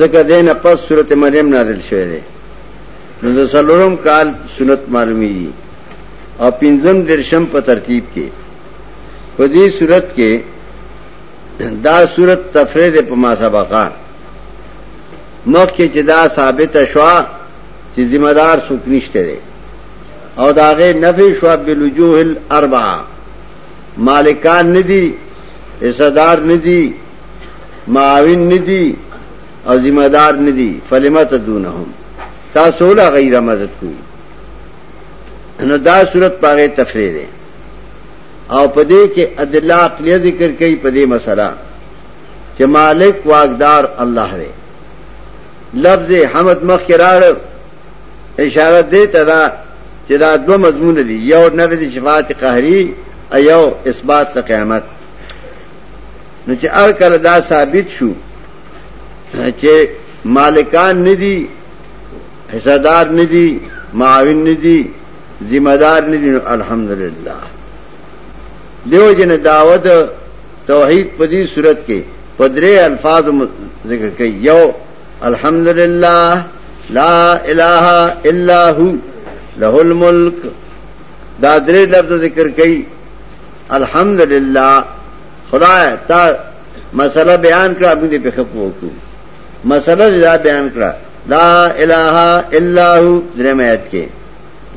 ځکه دې نه پس سورته مریم نازل شوه دی نو د سلورم کال سنت معلومیږي او پنځم درشم په ترتیب کې په دې صورت کې دا صورت تفرید په ما سبقه مخ کې چې دا ثابت شوا چې ذمہ دار څوک نشته دی او داغه نفی شوا بلوجوه الاربعه مالکان ندی حصدار ندی معاون ندی او ذمہ دار ندی فلمه تدونهم تاسو لا غیر مدد کوي نو دا صورت پاره تفریح ده او پدې کې ادله عقلیه ذکر کوي پدې مسله چې مالک واقدار الله دی لفظ حمد مخ کې راړ اشاره دې ته دا چې دا دوه مضمون دي یو نفي شفاعت قهري او یو اثبات قیامت نو چې هر کله دا ثابت شو چې مالکان ندي حصہ دار ندي معاون ندي ذمہ دار ندي نو الحمدلله دیو جن دعوت توحید په دې صورت کې په درې الفاظ ذکر کوي یو الحمدلله لا اله الا هو له الملک دا درې لفظ ذکر کوي الحمدلله خدای تا مسله بیان کړه موږ دې په خپو وکړو مسله دې دا بیان کړه لا اله الا هو درمیت کې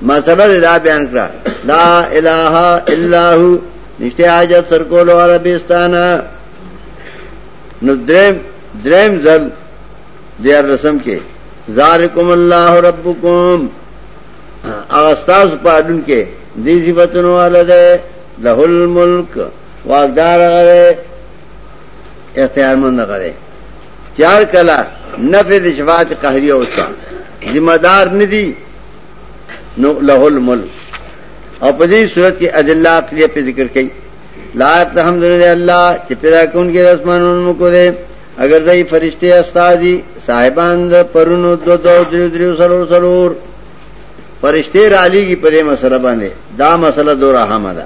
مسله دې دا بیان کړه لا اله الا هو نشته حاجت سر کولو عربستان نو درم درم زل دیر رسم کې ذالکم الله ربکم اغستاز پادن کې دې صفاتونو والده له الملک واقدار غره اختیارمند غره چار کلا نفی د شفاعت قهری او شا ذمہ دار ندی نو له الملک او په دې صورت کې ادله عقلیه په ذکر کړي لا تحمد لله الله چې پیدا کون کې اسمانونو کو دې اگر دای فرشته استادی صاحبان د پرونو دو دو درو درو سرور سرور فرشته را لېږي په دې مسله باندې دا مسله دوره اهمه ده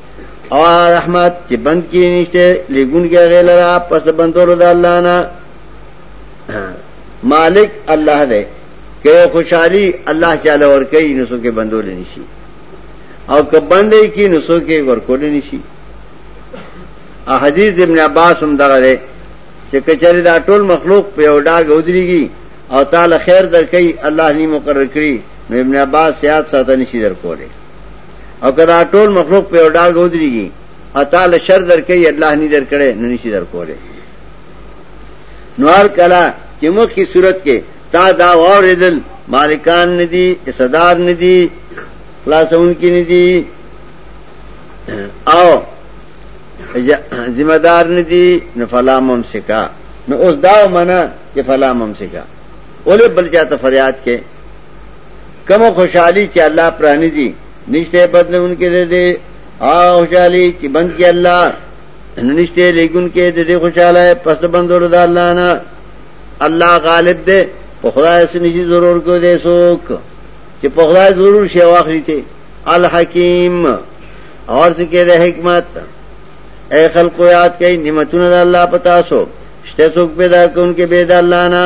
او رحمت چې بند کې نشته لګون کې غیر لرا پس بندولو د الله نه مالک الله دی که خوشحالي الله تعالی ور کوي نو څوک بندول نشي او که باندې کې نو څوک ور کول نشي ا حدیث ابن عباس هم دغه دی چې کچاري دا ټول مخلوق په یو ډاګ ودرېږي او تعالی خیر درکې الله ني مقرر کړی نو ابن عباس سیاد ساته نشي درکوله او که دا ټول مخلوق په یو ډاګ ودرېږي او تا له شر درکوي الله نه درکړی نو نشي درکولی نو هر کله چې مخکې صورت کې تا دا واورېدل مالکان نه دي صدار نه دي خلاصونکي نه دي او ذمہ دار نه دي نو فلا ممسکا نو اوس دا منه چې فلا ممسکا ولې بل چاته فریاد کې کوم خوشحالي چې الله پرانیزي نشته بدلون کې ده دې او خوشحالي چې بند کې الله نشته لګون کې د دې خوشاله پس بندولو د الله نه الله غالب دی په خدای سره نشي ضرور کو دې سوک چې په خدای ضرور شي واخلي ته الحکیم اور څه کې د حکمت اے خلق یاد کئ نعمتونه د الله پتا سو شته څوک پیدا کون کې بيد الله نه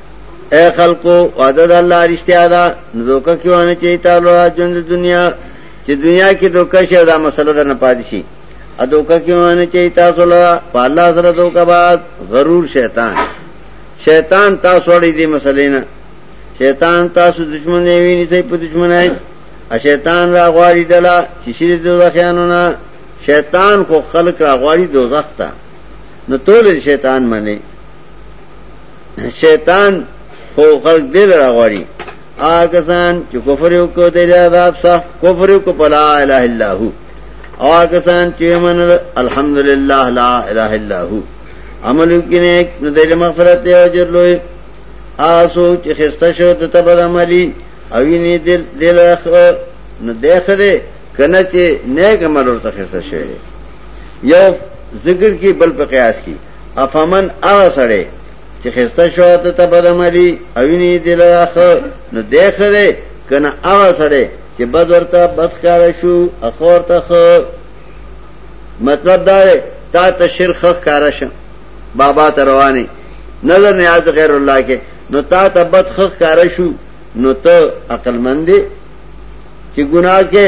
اے خلکو وعده د الله رښتیا ده نو دوکه کې ونه چي تعالی را ژوند دنیا چې دنیا کې دوکه شي دا مسله درنه پاتې شي ا دوکه کې ونه چي تاسو له په الله سره دوکه بعد غرور شیطان شیطان تاسو اړې دې مسلې نه شیطان تاسو دشمن نه ویني چې په دشمنای ا شیطان را غواړي ډلا چې شری دوزخیانو نه شیطان خو خلق را غواړي دوزخ ته نو ټول شیطان مني شیطان خو خلق دل را غوړي آکسان چې کفر یو کو دی عذاب سخت کفر یو کو پلا اله الا هو آکسان چې من الحمدلله لا اله الا هو عمل کینه نو دل مغفرت او اجر لوی آسو چې خسته شو د تبد عملی او ویني دل دل نو دیخه دې کنه چې نیک عمل ورته خسته شوی یو ذکر کی بل په قیاس کی افمن هغه سړی چې خسته شو ته ته بدعملی او ویني دې لره خو نو دی ښه دی که نه هغه سړی چې بد ورته بد ښکاره شو ښه ورته ښه مطلب دا دی تا ته شرک ښه ښکاره شه بابا ته روانې نظر نیاز غیر الله کې نو تا ته بد ښه ښکاره شو نو ته عقلمند دی چې ګناه کې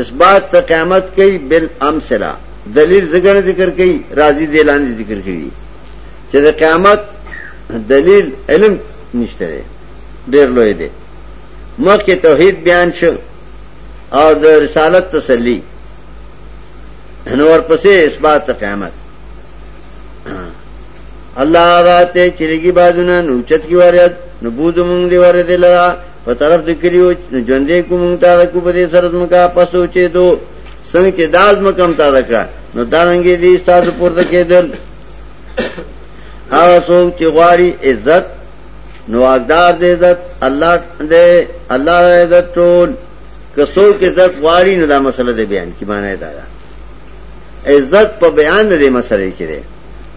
اثبات ته قیامت کوي بل امثله دلیل ذکر ذکر کوي راضي دی لاندې ذکر کوي چې د قیامت دلیل علم نشته دی ډېر لوی دی مخکې توحید بیان شو او د رسالت تسلی نو ورپسې اثبات ته قیامت الله غاته چلیږي بازونه نوچت کی وارد نبوذ مونږ دی ورته لرا په طرف د کلیو نو ژوندې کو مونږ تا کو په دې سره زمکا پسو چې دو څنګه چې داز مکم تا دکړه نو دا رنګې دي تاسو پورته کېدل هغه څوک چې غواړي عزت نو اقدار دې عزت الله دې الله دې عزت ټول که څوک عزت غواړي نو دا مسله دې بیان کی معنی دا ده عزت په بیان دې مسلې کې ده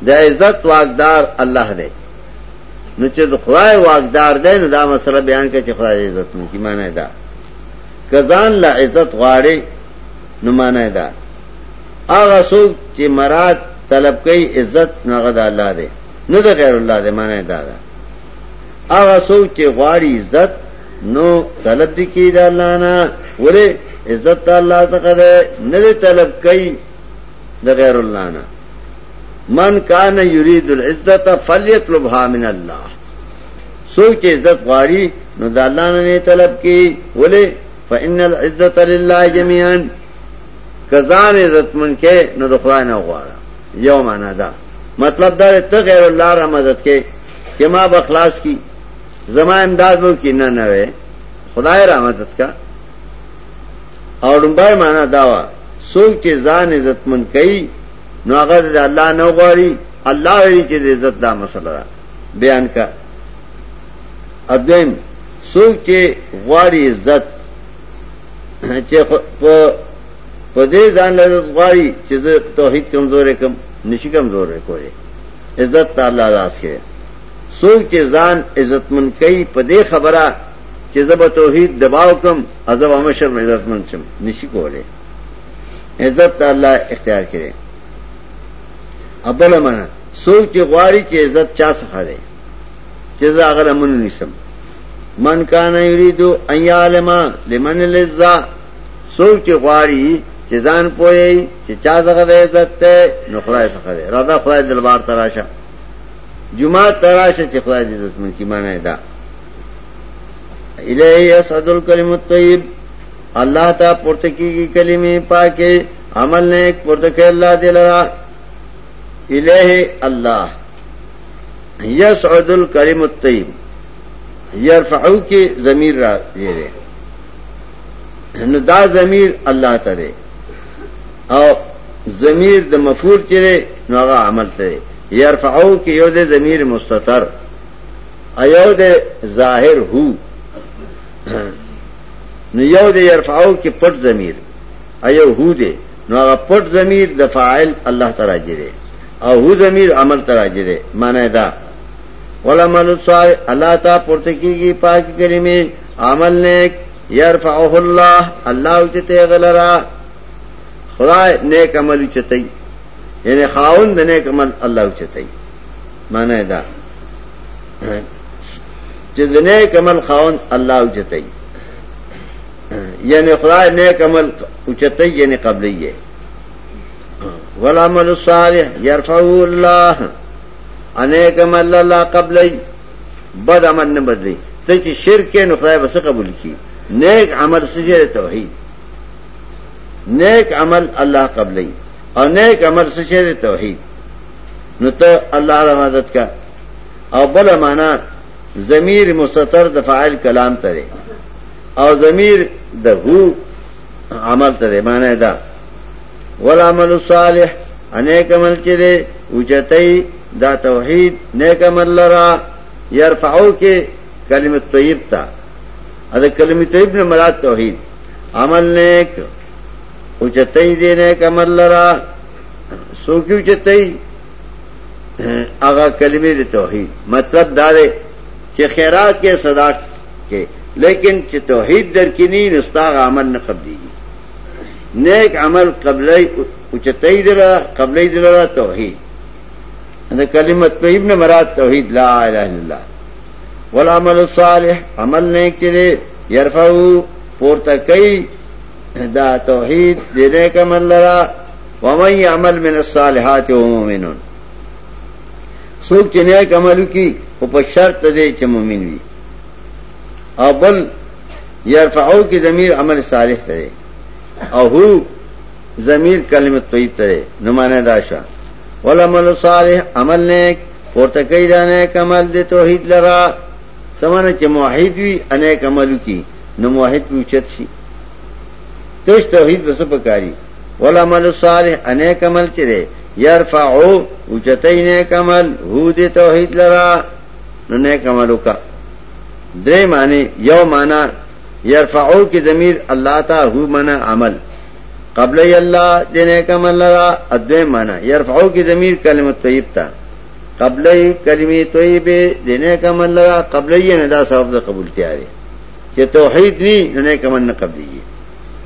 د عزت واقدار الله دې نو چې د خدای واقدار دی نو دا مسله بیان کړي چې خدای عزت مو کی معنی دا کزان لا عزت غواړي نو معنی دا هغه څوک چې مراد طلب کوي عزت نو هغه د الله دی نه د غیر الله دی معنی دا ده هغه څوک چې غواړي عزت نو طلب دي کی د الله نه وره عزت الله ته کړه نه طلب کوي د غیر الله نه من کان یرید العزت فلیطلبها من الله سوچ عزت غواړي نو د الله نه طلب کی ولې فإن العزت لله جميعا کزان عزت من کې نو د خدای نه غواړه یو معنا ده مطلب دا ته غیر الله را مدد کې چې ما بخلاص کی زما امداد وو کې نه نه وي خدای را مدد کا او لمبای معنا دا وا سوچ چې ځان عزت من کوي نو هغه د الله نه غواړي الله ویلي چې د عزت دا مسله ده بیان کا ادم څوک چې غواړي عزت چې په په دې ځان له غواړي چې زه توحید کمزورې کم نشي کمزورې کوی عزت تعالی لاس کې څوک چې ځان عزتمن کوي په دې خبره چې زه به توحید دباو کم عذاب مشر عزتمن شم نشي کولی عزت ته الله اختیار کړي ابل منه سوچ چې غواړي چې عزت چا څخه دی چې زه هغه لمن نیسم من کان یریدو ان یعلم لمن لذا سوچ چې غواړي چې ځان پوي چې چا څخه دی عزت ته نو خدای څخه دی راځه خدای دربار تراشه جمعه تراشه چې خدای دې عزت مونږ کی معنی ده الیه یسعد الکلم الطیب الله ته پورته کیږي کلمې پاکه عمل نیک پورته کوي الله دې لرا الیه الله یسعد الکلم الطیب یرفعو کې ضمیر را دی نو دا ضمیر الله ته دی او ضمیر د مفعول چې دی نو هغه عمل ته دی یرفعو کې یو د ضمیر مستتر ایو د ظاهر هو نو یو دې يرفعو کې پټ ضمیر ایو هو دې نو هغه پټ ضمیر د فاعل الله تعالی جره او هو ضمیر عمل تعالی جره معنی دا ولا مل صالح الله تا پورته کیږي پاک کلمې عمل نیک يرفعه الله الله چې ته غلرا خدای نیک عمل چتای یعنی خاون د نیک عمل الله چتای معنی دا چې د نیک عمل خاوند الله اوچتای یعنی خدای نیک عمل اوچتای یعنی قبلې یې والعمل الصالح يرفعه الله انیک عمل الله قبلې بد عمل نه بدلی ته چې شرک نه خدای بس قبول کی نیک عمل سجده توحید نیک عمل الله قبلې او نیک عمل سجده توحید نو ته الله را مدد کا او بل معنا ضمیر مستتر د فاعل کلام ترې او ضمیر د هو عمل ترې معنی دا والعمل الصالح انیک عمل چې دی اوچتای دا توحید نیک عمل لرا يرفعو کې کلمه طیب تا دا کلمه طیب نه مراد توحید عمل نیک اوچتای دی نیک عمل لرا سوکیو چتای هغه کلمې د توحید مطلب دا دی چې خیرات کې صداق کې لیکن چې توحید درکینی نو ستاغ عمل نه قبليږي نیک عمل قبلای او چې تای دره قبلای دره توحید دا کلمه طیب نه مراد توحید لا اله الا الله والعمل الصالح عمل نیک چې يرفعو پورته کوي دا توحید دې نه کوم لرا ومن يعمل من الصالحات وهو مؤمن سوک چې نیک عملو کی او په شرط دی چې مؤمن وي او بل يرفعو کې ضمیر عمل صالح ته دی او هو ضمیر کلمه طیب ته دی نو معنی دا شه ولعمل صالح عمل نیک پورته کوي دا نیک عمل د توحید لرا سمانه چې موحد وي انیک عملو کی نو موحد پوښتنه شي تش توحید بس پکاري والعمل الصالح انیک عمل چې دی یرفعو او چتای نیک عمل هو دی توحید لرا نو نیک عمل وکا درې معنی یو معنی یرفعو کې ضمیر الله تا هو معنی عمل قبل الله د نیک عمل لرا ادوی معنی یرفعو کې ضمیر کلمه طیب تا قبل کلمه طیبه د نیک عمل لرا قبل یې نه دا سبب د قبول تیارې چې توحید نه نه کمن نه قبليږي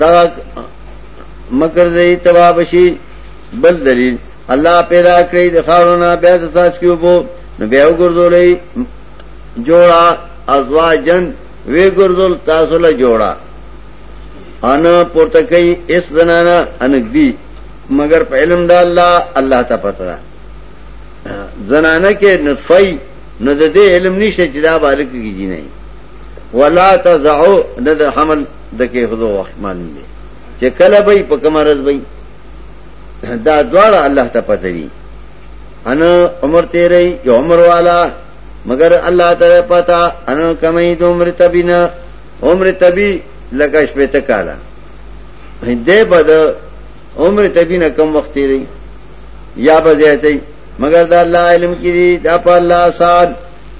دا مکر دې تبا بشي بل دلیل الله پیدا کړی د خارونه بیا د تاسو کې وو نو بیا وګرځولې جوړا ازواجن وی ګرځول تاسو له جوړا ان پورته کوي اس زنانا انګدي مگر په علم د الله الله ته پته ده زنانه کې نطفه نو د دې علم نشته چې دا بالک کیږي نه ولا تزعو نه د حمل د کې خدو وخت معلوم دی چې کله به په کمرز به دا دواړه الله ته پته دي انا عمر تیرې یو عمر والا مگر الله تعالی پتا انا کمې د عمر تبینا عمر تبی لکه شپه ته کالا دې بد عمر تبینا کم وخت تیرې یا به زیاتې مگر دا الله علم کې دا په الله سال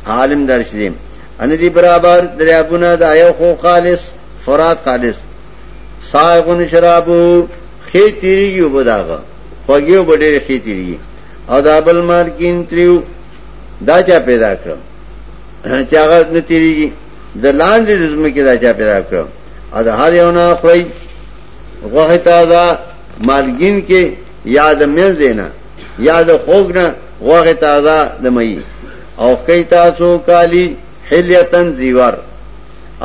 عالم درشدیم ان دی برابر دریابونه دا یو خو خالص فرات خالص سائغن شرابو خې تیریږي وبداغه خوږیو بډې خې تیریږي او دا بل مارکین تریو دا چا پیدا کړ چې هغه نه تیریږي د لاندې رزم کې دا چا پیدا کړ او دا هر یو نه خوري غوه تازه مالګین کې یاد مل دینا یاد خوګ نه غوه تازه د مئی او خی تاسو کالی حلیتن زیور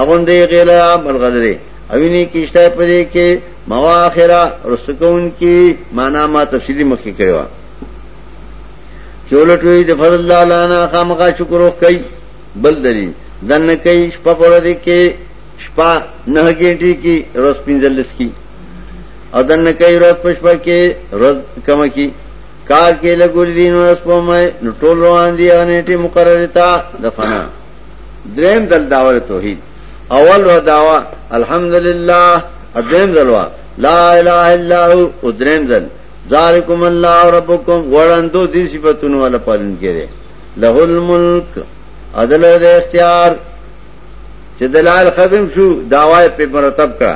اغوندې غیلا ملغلره اوینه کیشته پدې کې موا اخره رسکون کی معنا ما تفصیلی مخکې کړو چولټوي د فضل الله لانا خامخا شکر وکي بل دلیل دن کوي شپه پر دې کې شپه نه ګټي کې روز پنځلس کې او دن کوي روز پښپا کې روز کم کې کال کې لګول دي نو سپمای نو ټول روان دي انټي مقرره تا دفنا دریم دل داور توحید اول و داوا الحمدلله ادم دلوا لا اله الا هو ادریم دل ذالکم الله ربکم وړاندو دي صفاتونو ولا پالن کړي له الملک عدل او اختیار چې دلال ختم شو داوای په مرتب کړه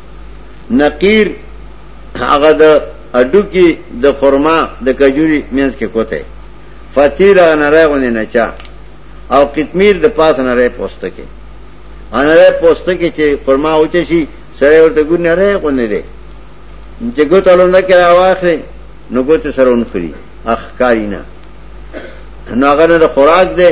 نقیر هغه د اډوکی د خرما د کجوري مینس کې کوته فتیر هغه نری غونې نه چا او قطمیر د پاس نری پوسته کې انره پوسته کې چې خرما اوچه شي سره ورته ګور نری غونې دی چې ګوت الونده کې راواخلې نو ګوت سره ونخري اخکاری نه نو هغه نه د خوراک دی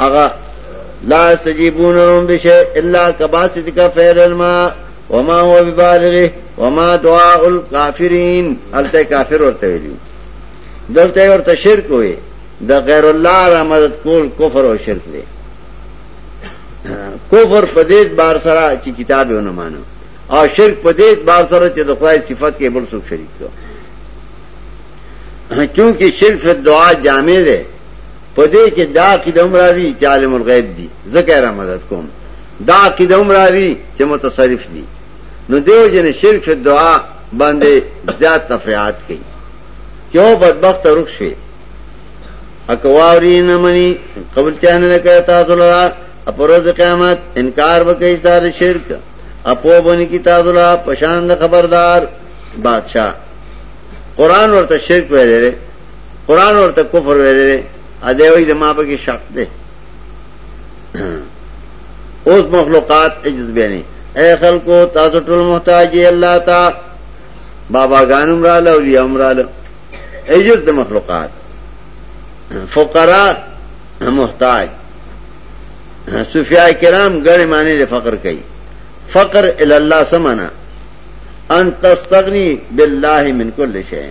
هغه لا استجیبون لهم بشیء الا کباسط کف الماء وما هو ببالغه وما دعاء الكافرين الته کافر ورته ویلو دلته ورته شرک وي د غیر الله را مدد کول کفر او شرک دی کفر په دې بار سره چې کتاب یې نه مانو او شرک په دې بار سره چې د خدای صفت کې بل څوک شریک کړو چونکه شرک دعا جامع ده په دې کې دا عقیده هم راځي چې عالم الغیب دي ځکه یې را مدد کوم دا عقیده هم راځي چې متصرف دي نو دیو جن شرک فی دعا باندې زیات تفریحات کوي چې او بدبخت رخ شي اکواری نه مني قبول چا نه کوي تاسو لرا اپروز قیامت انکار وکړي دار شرک اپو باندې کی تاسو لرا پشان خبردار بادشاہ قران ورته شرک ویلې قران ورته کفر ویل دی ا دی وای زما په کې شک دی اوس مخلوقات عجز بیانې اے خلکو تاسو ټول محتاج یې الله تا بابا غانم را له اولیاء امر له عجز د مخلوقات فقرا محتاج صوفیاء کرام ګړې معنی د فقر کوي فقر ال الله سمانا ان تستغنی بالله من کل شیء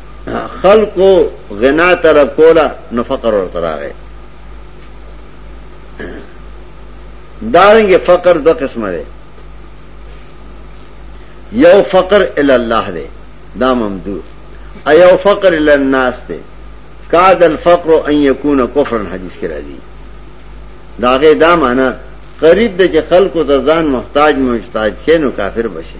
خلکو غنا طلب کولا نو فقر ورته راغی دارنګ فقر دو قسمه دی یو فقر ال الله دی دا ممدود ایو فقر ال الناس دی کاد الفقر ان یکون کفرن حدیث کې راځي داغه دا معنی قریب د خلکو ته ځان محتاج محتاج کینو کافر بشي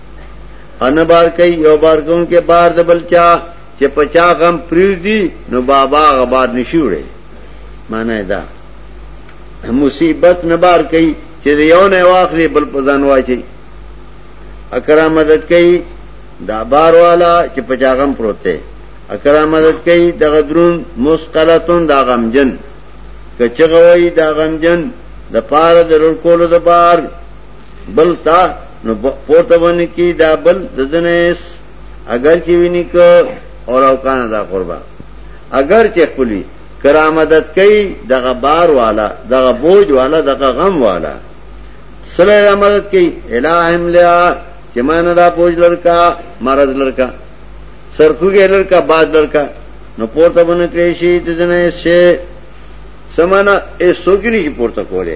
ان بار کوي یو بار کوم کې بار د بلچا چې پچا غم پریږدي نو بابا غبار نشي وړي معنی دا مصیبت نه بار کوي چې یو نه واخلي بل په ځان واچي اکرا مدد کوي دا بار والا چې پچا غم پروت دی اکرا مدد کوي دغه درون مسقلتون دا غمجن کچغوي دا غمجن د پاره د رور کولو د بار بل تا نو پورته باندې کی دا بل ددنیس اگر چې ویني کو اور او کان دا قربا اگر چې خپلی کرامدت کوي دغه بار والا دغه بوج والا دغه غم والا سره رحمت کوي الہم لیا چې مان دا بوج لرکا مرز لرکا سرخوګه لرکا باز لرکا نو پورته باندې کړی شي ددنیس شي سمانا ایسو کې نه پورته کوله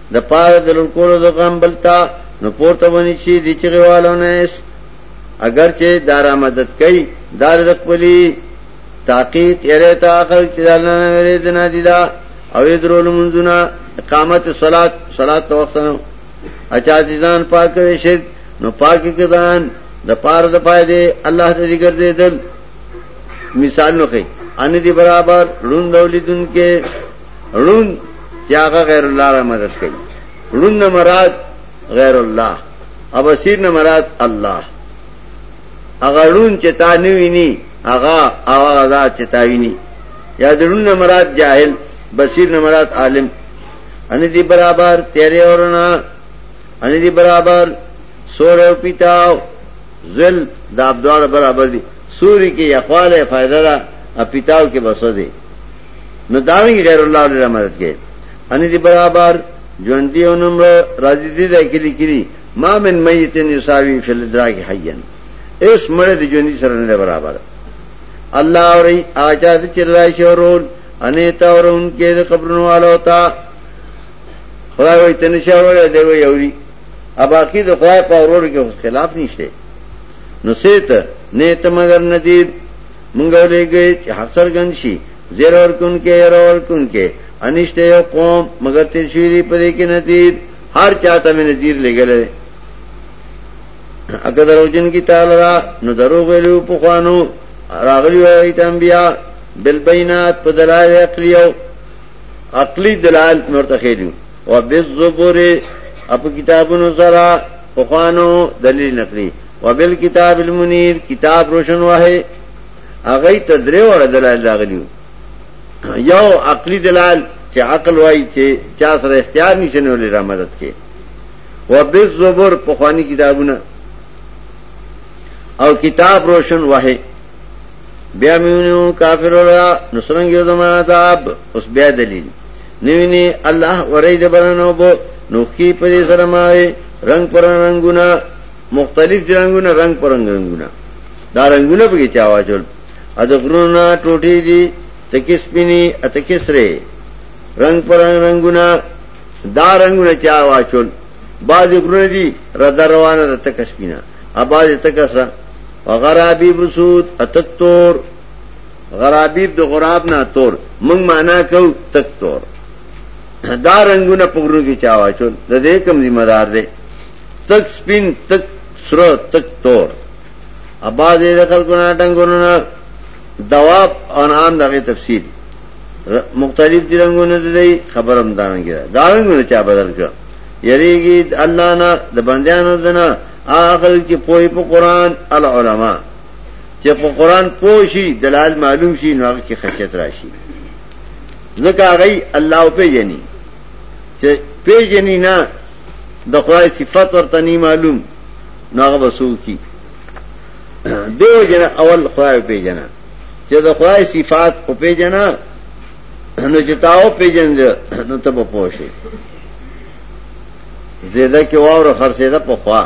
د پاره د لور کولو د غم بلتا نو پورته ونی شي د چغوالو نه اس اگر چې دارا مدد کوي دار د خپلې تحقیق یې ته اخر چې الله نه ویری د نادیدا او درول منځونه اقامت صلات صلات تو وخت نه اچا ځان پاک شي نو پاک کدان د پاره د فائدې الله ته ذکر دې دل مثال نو کوي ان دي برابر لوند اولیدونکو ړوند چې هغه غیر الله را مدد کوي ړوند نه مراد غیر الله او بصیر نه مراد الله هغه ړوند چې تا نه ویني هغه هغه ذات چې تا ویني یا د ړوند نه مراد جاهل بصیر نه مراد عالم ان دي برابر تیرې اورنا ان دي برابر سور او پیتاو ذل دا دوار برابر دي سوري کې یخواله فائدہ ده او پیتاو کې بسو دي نو داوی غیر الله لري مدد کې ان دي برابر ژوند دی اونم راځي دي دا کلی کلی ما من میتن یساوی فی الادراک حیان اس مړ دي ژوند سره نه برابر الله اوري آچا دي چرای شورول انې تا ورون کې د قبرونو والو تا خدای وي تنه شورول دی وي اوري ابا کی د خدای په ورور کې خلاف نشته نو سیت نه ته مگر ندیب مونږ ولېږي چې حق څرګند شي زیر اور کن کې ير اور کن کې انشته یو قوم مگر تیر شوی دی په دې کې نذیر هر چاته مې نذیر لګلې اګه دروژن کی تعالی را نو درو غلو په خوانو راغلی وای ته انبیا بالبینات په دلایل عقلیو عقلی دلایل مرتخیلو وبالزبر اپ کتابونو سره پخوانو دلیل نقلی وبالکتاب المنیر کتاب روشن وه هغه ته درې وړه دلایل راغلیو یو عقلی دلال چې عقل وای چې چا سره اختیار نشي نو لري مدد کې و به زبر په خواني کتابونه او کتاب روشن وه بیا میونو کافر ولا نسرنګ یو زما عذاب اوس بیا دلیل نوینه الله ورای د برنو بو نوخ کی په دې سره ماوي رنگ پر رنگونه مختلف رنگونه رنگ پر رنگونه دا رنگونه به چا واچول ا د غرونه ټوټي دي تکي سپيني اتکي سره رنگ پر رنگونه دا رنگونه چا واچول بعض غرونه دي رد روانه د تک سپینا اباز تک سره وغرابی بسود اتتور غرابیب د غراب نه تور موږ معنا کو تک تور دا رنگونه په غرو کې چا واچول د دې کم ذمہ دار دی تک سپین تک سره تک تور ابا دې د خلکو نه ډنګونو نه دواب انعام دغه تفسیر مختلف دي رنگونه دي خبرم دانګي دا رنگونه چا بدل کړ یریږي الله نه د بندیانو دنه اخر کې پوي په قران العلماء چې په قران پوه شي دلال معلوم شي نو هغه کې خشیت راشي ځکه هغه الله او پیجنې چې پیجنې نه د خدای صفات ورته نه معلوم نو هغه وسو کی دیو جن اول خدای پیجنه چې د خدای صفات او پیجنه نو چې تاو پیجن نو ته په پوه شي زیاده کې واور خرڅه ده په خوا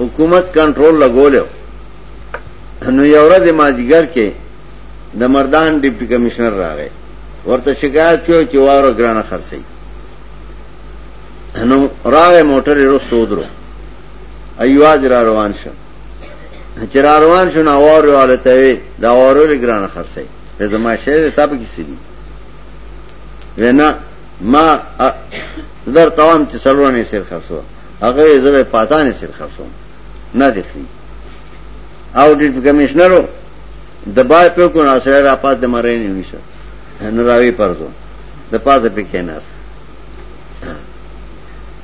حکومت کنټرول لګولی و، نو یوه ورځ مازدیګر کې د مردان ډپټي کمشنر راغی، ورته شکایت شو چې واوره ګرانه خرڅوي، نو راغی موټر یې رستو ودرو ایواز را روان شو، چې را روان شو نو واورې والا ته وی دا واوره ولې ګرانه خرڅوي، وی زما شی دی تا په کې څه دي؟ وی نه ما درته وایم چې څلورنې سیر خرڅوه هغه یې زه به پاتانې سر خرڅوم نه دی خري او ډیټ کمشنرو د بای په کو نه سره را پات د مړې نه ویسه نو راوي پرځو د پاته پکې نه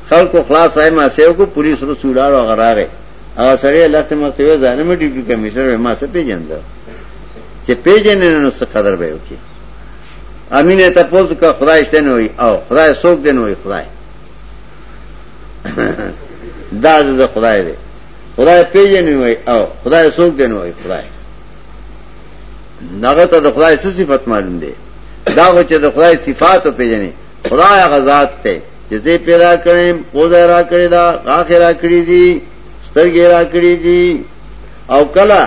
خلکو خلاص آئے ما سیو کو پولیس رسولار او غراغه هغه سړی الله ته مخته وې ځانه مې ډیپټي کمشنر ما سره پیژند چې پیژنې نو څه قدر به وکي امینه تاسو کا خدای شته نه وي او خدای څوک دی نه وي خدای دا د خدای دی خدای پیژنې وای او خدای څوک دی نو وای خدای دغه ته د خدای څه صفت معلوم دی دا و چې د خدای صفات او پیژنې خدای غزاد ته چې دې پیدا کړم پوزا را کړی دا اخر را کړی دي سترګې را کړی دي او کله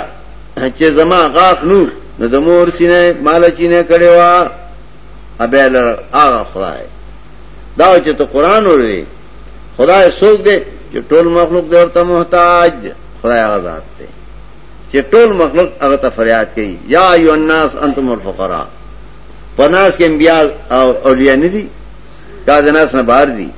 چې زما غاخ نور نو د مور سینه مال چینه کړي وا ابه لر هغه خدای دا چې ته قران ورې خدای څوک دی چې ټول مخلوق دی ورته محتاج خدای هغه ذات دی چې ټول مخلوق هغه ته فریاد کوي یا ایو الناس انتم الفقراء پناس کې انبیاء او اولیاء نه دي دا د ناس نه بهر دي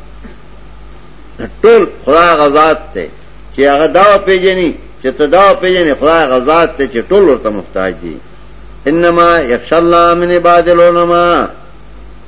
ټول خدای غزاد ته چې هغه دا پیژني چې ته دا پیژنې خدای غزاد ته چې ټول ورته محتاج دي انما یخش الله من عباد العلماء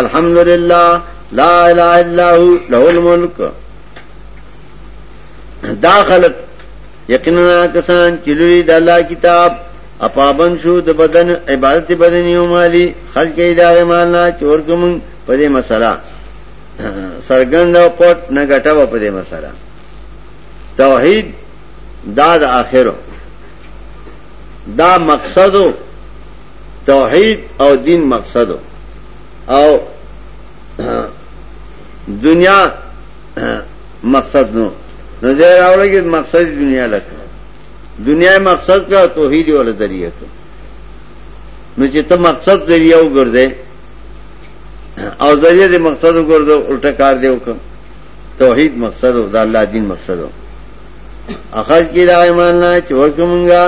الحمدللہ لا الہ الا هو له الملک دا خلق یقینا کسان چې لوی د الله کتاب اپابن شو د بدن عبادت بدني او مالی خلق یې دا مال نه چور کوم په دې مسله سرګند او پټ نه غټاو په دې مسله توحید دا د اخرو دا مقصدو توحید او دین مقصد او دنیا مقصد نو نو دې راوړل کې مقصد دنیا لکه دنیا مقصد کا توحید ول ذریعہ کا نو چې ته مقصد ذریعہ وګرځې او ذریعہ دې مقصد وګرځو الټا کار دی وکړه توحید مقصد او د الله دین مقصد او اخر کې دا ایمان نه چې ورکومږه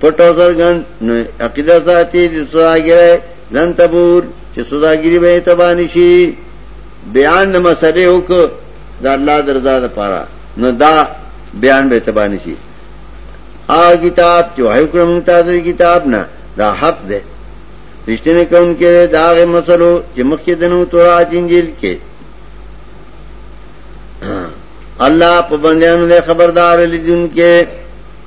پټ او څرګند نو عقیده ساتي د سوداګرۍ لن تبور چې سوداګری به تبانی شي بیان د مسلې وک د الله درزا د پاره نو دا بیان به تبانی شي آ کتاب چې وایو کړم تاسو کتاب نه دا حق ده رښتینه کوم کې دا غي مسلو چې مخکې دنو تورات انجیل کې الله په بندیانو خبردار لیدونکو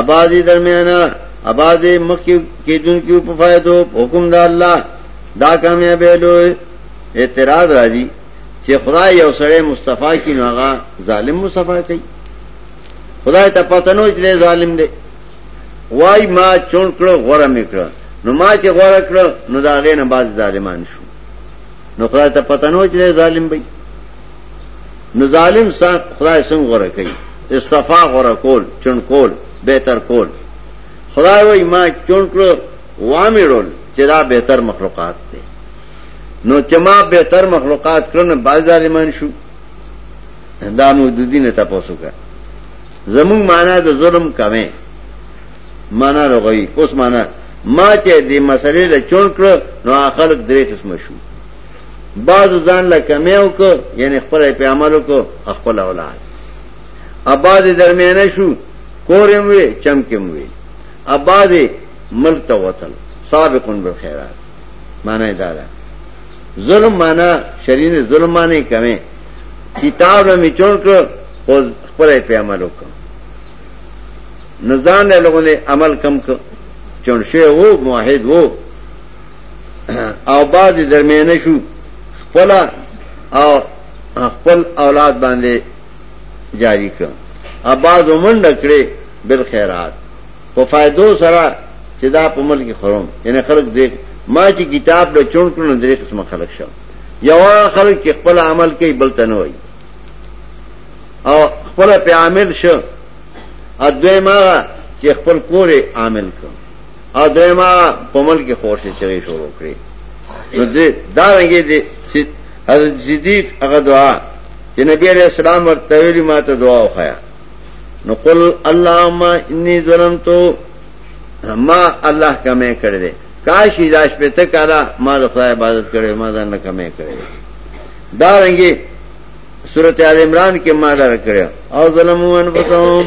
ابادی درمیانا ابادی مخی کی دن کیو پا فائدو پا حکم دا اللہ دا کامیاب ایلو اعتراض را دی چه خدا یو سڑے مصطفی کی نو آغا ظالم مصطفی کی خدا تا پتنو چلے ظالم دے وائی ما چون کرو غورا مکرو نو ما چه غورا کرو نو دا غین باز ظالمان شو نو خدا تا پتنو چلے ظالم بھئی نو ظالم سنگ خدای سنگ غره کوي استفا غره کول چون کول بهتر کول خدای وای ما چون کړو وامیړول چې دا بهتر مخلوقات دي نو چې ما بهتر مخلوقات کړنه باز ظالمان شو دا نو د دینه تاسو کا زمون معنا د ظلم کمه معنا لغوي اوس معنا ما چې دې مسلې له چون کړو نو اخر درې قسم شو بعضو ځان له کمی وکړ یعنی خپل په عملو کو خپل اولاد اباز درمیانه شو کورم وی چمکم وی اباز ملک ته وطن سابقون بالخيرات معنی دا ده ظلم معنی شرین ظلم معنی کمی کتاب نه میچون کړ او خپل په عمل وکړ نزان له لغونه عمل کم کړ چون شی وو موحد وو او بعضی درمیانه شو خپل او خپل اولاد باندې جاری کړ اباز ومن ډکړي بل خیرات په فائدو سره چې دا په ملک خروم یعنی خلک دې ما چې کتاب له چون کړو درې قسمه خلک شو یو خلک چې خپل عمل کوي بل ته نه وایي او خپل په عامل شو ادوی ما چې خپل کور عامل کړ او درېما په ملک کې خور شي چغې شروع کړې نو دې دا رنګې دې چې حضرت صدیق هغه دعا چې نبی عليه السلام ورته ویلي ما ته دعا وخایا نو قل اللهم اني ظلمت ما الله کمې کړې دې کاش ایداش په ته کالا ما د خدای عبادت کړې ما ځان نه کمې کړې دا رنګې سورته ال عمران کې ما دار کړو او ظلمو انفسهم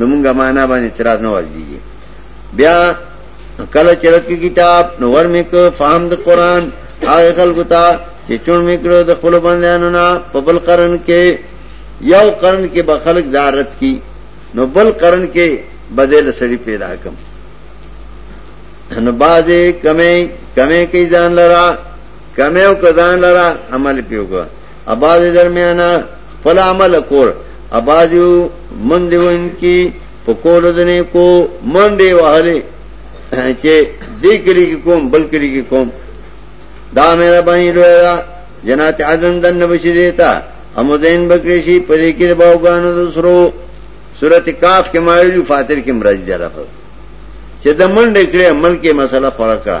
زمونږه معنا باندې اعتراض نه ورځيږي بیا کله چرت کې کتاب نو ور مې کو فهم د قران هغه خلکو ته چې چون مې کړو د خپل بندیانو نه په بل قرن کې یو قرن کې به خلک دارت کی نو بل قرن کې بدل سړی پیدا کم نو بازه کمه کمه کې ځان لرا کمه او کزان لرا عمل پیوګه اباز درمیانا خپل عمل کول اباز یو من دی وین کی په کول دنه کو منډه وهله چې دې کلی کې کوم بل کلی کې کوم دا مېرا باندې لوی دا جنات عدن دن نبشي دیتا امودین بکری شي په دې کې باوګانو د سرو سورت کاف کې مایلی فاتر کې مرض دی راغله چې د منډه کړې عمل کې مسله خورا کړه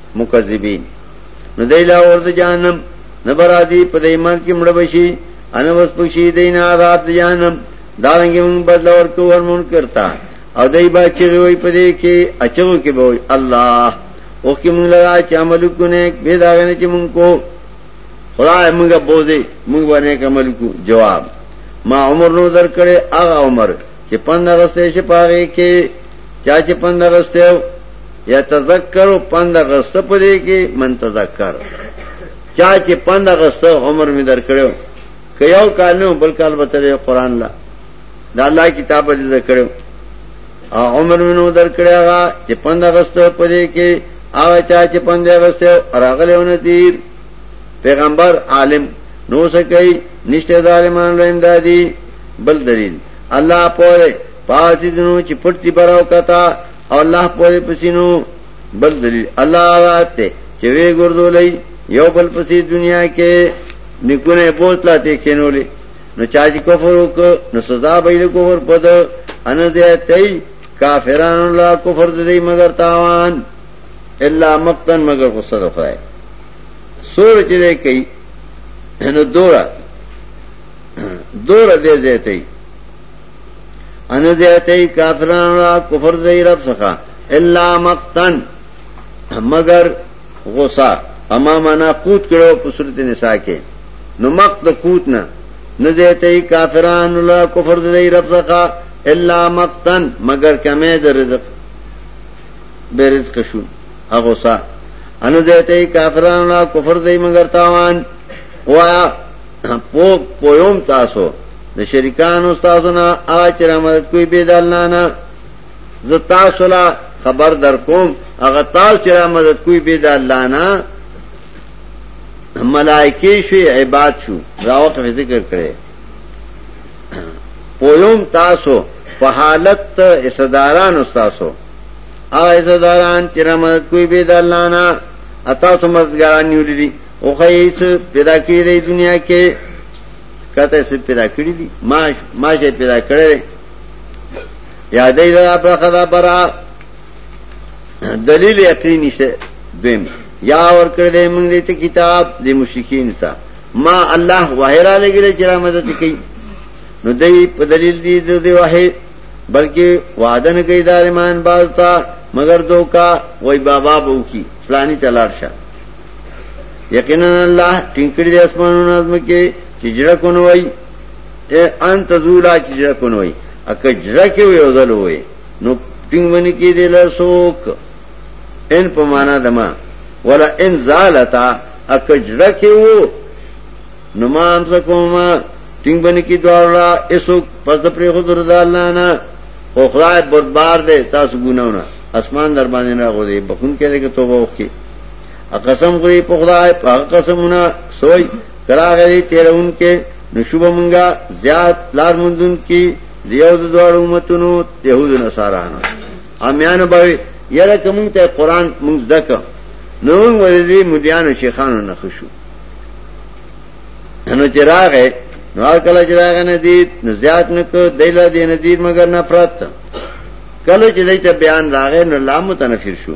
مکذبین نو دی لا ورد جانم نبرادی په دای مر کې مړ بشي ان وس پکشي دین عذاب جانم دارنګ موږ بدل ورکو ور مون کرتا او دای با چې وي په دې کې اچو کې به الله او کې موږ لرا چې عمل کو نه به دا غنه چې موږ کو خدای موږ بوزي موږ باندې عمل کو جواب ما عمر نو در کړې هغه عمر چې پنده غسه شي پاره کې چا چې پند غستیو یا تذکرو پند غسته پدې کې من تذکر چا چې پند غسته عمر می درکړو که یو کال نه بل کال به تل قران لا دا الله کتاب دې درکړو او عمر می نو درکړی هغه چې پند غسته پدې کې او چا چې پند غسته راغلهونه تیر پیغمبر عالم نو سکی نشته ظالمان له امدادي بل دلیل الله په پاتی دنو چی پرتی براو کتا او اللہ پوی پسینو بل دلیل اللہ آلات تے چی وی گردو لئی یو بل پسی دنیا کے نکونے بوت لاتے کینو لے نو چاچی کفر وک نو سزا بئی دا کفر پد انا دے تی کافران اللہ کفر دے مگر تاوان اللہ مقتن مگر غصہ دخرائے سور چی دے کئی نو دورا دورا دے دے تی ان زیاته کافرانو را کفر دی رب څخه الا مقتن مگر غصه اما معنا قوت کړو په صورت نساء کې نو مقت د قوت نه نه زیاته کافرانو را کفر دی رب څخه الا مقتن مگر کمه د رزق به رزق شو هغه سا ان زیاته کافرانو را کفر دی مگر تاوان وا پو پویوم تاسو د شریکانو تاسو نه اچ را مدد کوي به دالنا نه ز تاسو لا خبر در کوم هغه تاسو چې را مدد کوي به دالنا نه ملائکه شي عباد شو راوخت ذکر کړي پویوم تاسو په حالت استداران استاسو هغه استداران چې را مدد کوي به دالنا نه اتا سمزګاران نیولې دي او خی څه پیدا کړی دی دنیا کې کته څه پیدا کړی دی ماش ماش پیدا کړی دی یادې لرا پر خدا برا دلیل یقین نشته دیم یا ور کړ دې موږ دې ته کتاب دې مشکین ته ما الله وحیرا لګل چې را مدد کوي نو دې په دلیل دې دې وحی بلکې وعده نه کوي دارمان باز تا مگر دوکا وای بابا بو کی فلانی تلار شه یقینا الله ټینګړي د اسمانونو نظم کې چې جړه کو نه وای ان تزولا چې جړه کو نه وای اکه جړه کې یو ځل وای نو ټینګ باندې کې دی له سوک ان په معنا دما ولا ان زالتا اکه جړه کې وو نو ما هم څه کومه ټینګ باندې کې دواړه ایسو پس د پرې خود رضا الله نه او خدای بردبار دی تاسو ګناونه اسمان در باندې نه غوډي بخون کې دې توبه وکړي قسم غری په خدای په قسمونه سوی کرا غری تیرون کې نشوب منګه زیات لار مندون کې دیو د دوړ امتونو يهود نصارانو امیان به یره کوم ته قران موږ دکه نو موږ ولې مليانو شیخانو نه خوشو نو چې راغې نو هر کله چې راغې نه دي نو زیات نه کو دایلا دې نه دي مګر نفرت کله چې دې ته بیان راغې نو لامو تنفیر شو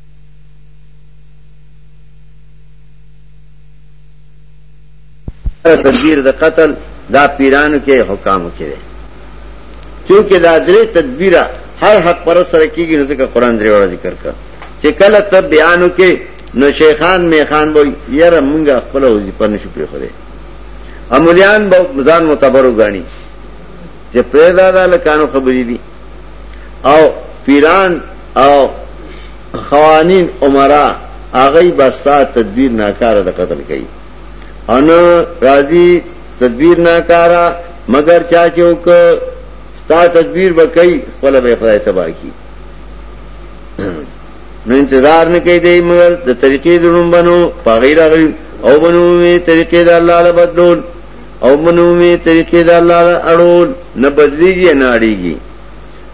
تدبیر د قتل دا پیرانو کې حکامو کې دی چونکه دا درې تدبیره هر حق پر سره کیږي نو ځکه قران درې وړه ذکر کړ چې کله ته بیانو کې نو شیخان میخان وای یره مونږ خپل وظیفه نشو پرې خو دې امولیان به ځان معتبر وګاڼي چې پیدا دا لکانو خبرې دي او پیران او خوانین عمرا هغه بستا تدبیر ناکاره د قتل کوي ان راضی تدبیر ناکاره مگر چا چوک ستا تدبیر بکئی خپل به خدای تبا کی نو انتظار نه کوي دی مگر د طریقې دروم بنو پغیر غل او بنو می طریقې د الله له بدلون او منومې طریقې د الله له اړول نه بدلیږي نه اړیږي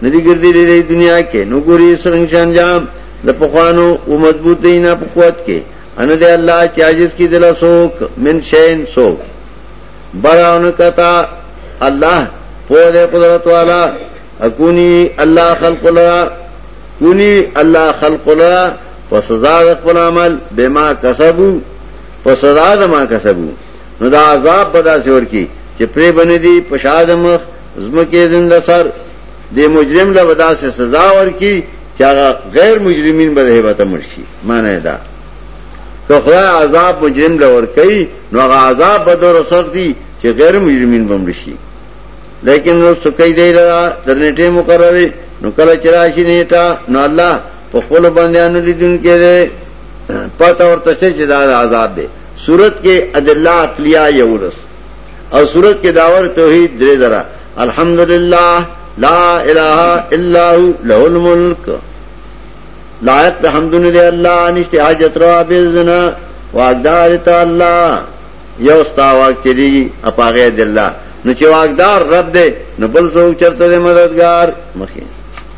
نه دي ګرځېدلې د دنیا کې نو ګوري څنګه چې انجام د پخوانو او مضبوط دی نه په قوت کې ان د الله چې عاجز کی دلا سوک من شین سوک براون کتا الله په دې قدرت والا اكوني الله خلق لرا کونی الله خلق لرا په سزا د خپل عمل بما کسبو په سزا د ما کسبو نو دا عذاب بدا سور کی چې پرې بنې دي په شاد مخ زمکه زنده سر د مجرم له بدا سه سزا ورکی چې هغه غیر مجرمین به هیبت مرشي معنی دا که خدای عذاب مجرم له ور کوي نو هغه عذاب به دور سخت دي چې غیر مجرمین به مرشي لیکن نو سکه دی لرا ترنیټه مقرره نو کله چې راشي نیټه نو الله په خپل باندې انو لیدونکو دی پته ورته چې دا عذاب دی صورت کې ادله عقلیه یولس او صورت کې داور توحید درې درا الحمدلله لا اله الا هو له الملک لایق د حمدونه دی الله نشته حاجت را به زنا واقدار ته الله یو ستا واک چری اپاغه دی الله نو چې واقدار رب دی نو بل څوک چرته مددگار مخې